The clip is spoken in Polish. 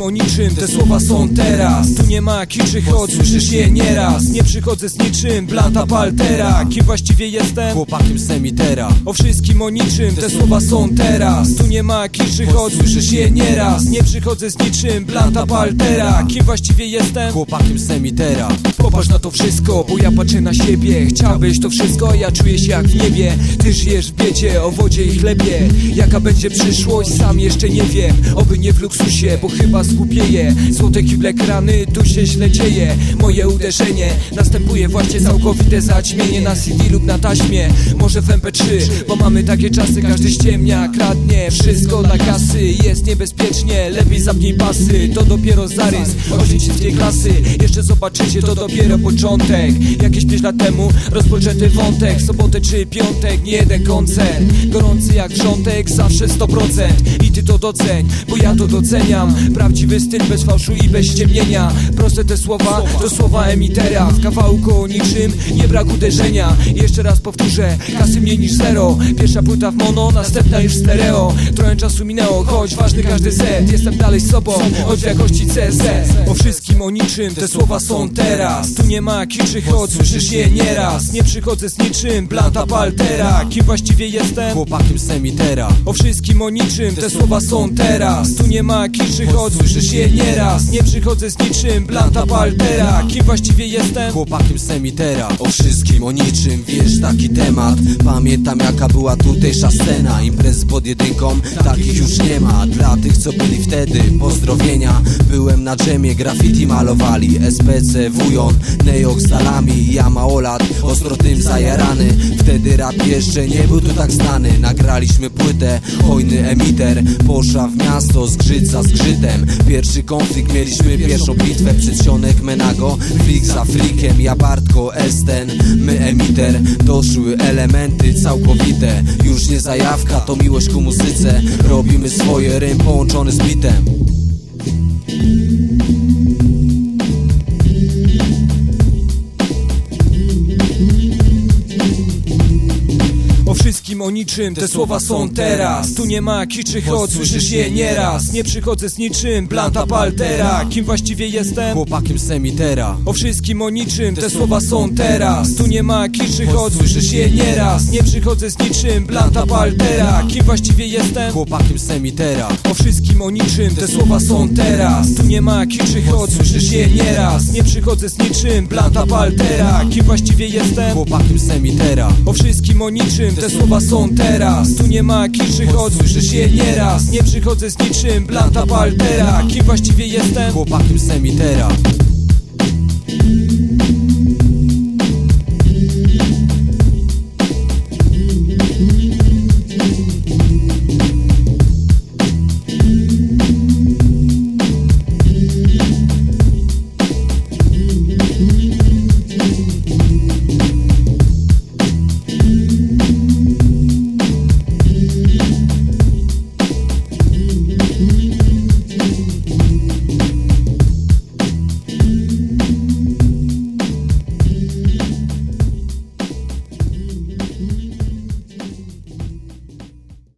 o niczym, te słowa są teraz. Tu nie ma kiczy, choć słyszysz je nieraz. Nie przychodzę z niczym, blanta paltera. Kim właściwie jestem? Chłopakiem z emitera O wszystkim o niczym, te słowa są teraz. Tu nie ma kiczy, choć słyszysz je nieraz. Nie przychodzę z niczym, blanta paltera. Kim właściwie jestem? Chłopakiem z emitera Popatrz na to wszystko, bo ja patrzę na siebie. Chciałbyś to wszystko, ja czuję się jak w niebie. Ty żyjesz w biecie, o wodzie i chlebie. Jaka będzie przyszłość, sam jeszcze nie wiem. Oby nie w luksusie, bo chyba zgłupieję Złote kible krany, tu się źle dzieje. Moje uderzenie następuje właśnie całkowite zaćmienie Na CD lub na taśmie, może w MP3 Bo mamy takie czasy, każdy ściemnia, kradnie. Wszystko dla kasy, jest niebezpiecznie Lepiej zapnij pasy, to dopiero zarys Oświęcimskiej klasy, jeszcze zobaczycie to dopiero początek. Jakieś 5 lat temu rozpoczęty wątek. Sobotę czy piątek, nie jeden koncert. Gorący jak wrzątek, zawsze 100% I ty to doceń, bo ja to doceniam Prawdziwy styl bez fałszu i bez ściemnienia. Proste te słowa, to słowa emitera. W kawałku o niczym, nie brak uderzenia. Jeszcze raz powtórzę, kasy mniej niż zero. Pierwsza płyta w mono, następna już w stereo. Trochę czasu minęło, choć ważny każdy set. Jestem dalej sobą, choć w jakości CZ O wszystkim, o niczym, te słowa są teraz. Tu nie ma kiczy, choć słyszysz je nieraz. Nie przychodzę z niczym, blanta paltera. Kim właściwie jestem? Chłopakiem z emitera. O wszystkim, o niczym, te słowa są teraz. Tu nie ma kiczy, choć słyszysz je nieraz Nie przychodzę z niczym, blanta paltera Kim właściwie jestem? Chłopakiem z emitera O wszystkim, o niczym, wiesz, taki temat. Pamiętam jaka była tutejsza scena. Imprez pod jedynką, takich już nie ma. Dla tych co byli wtedy, pozdrowienia. Byłem na dżemie, graffiti malowali. SPC, wujon, neok salami Ja małolat, ostro tym zajarany. Wtedy rap jeszcze nie był tu tak znany. Nagraliśmy płytę, hojny emiter. Poszła w miasto, zgrzyt za Pierwszy konflikt, mieliśmy pierwszą bitwę Przedsionek Menago, flik za flikiem Ja Bartko, Esten, my emiter Doszły elementy całkowite. Już nie zajawka, to miłość ku muzyce. Robimy swoje, rym połączony z bitem wszystkim, o niczym, te słowa są teraz. Tu nie ma kiczy, choć słyszysz je nieraz. Nie przychodzę z niczym, blanta paltera. Kim właściwie jestem? Chłopakiem z emitera O wszystkim, o niczym, te słowa są teraz. Tu nie ma kiczy, choć słyszysz je nieraz. Nie przychodzę z niczym, blanta paltera. Kim właściwie jestem? Chłopakiem z emitera O wszystkim, o niczym, te słowa są teraz. Tu nie ma kiczy, choć słyszysz je nieraz. Nie przychodzę z niczym, blanta paltera. Kim właściwie jestem? Chłopakiem z emitera O wszystkim, o niczym, te słowa są teraz. Tu nie ma kiczy, choć słyszysz je nieraz Nie przychodzę z niczym, blanta paltera Kim właściwie jestem? Chłopakiem z emitera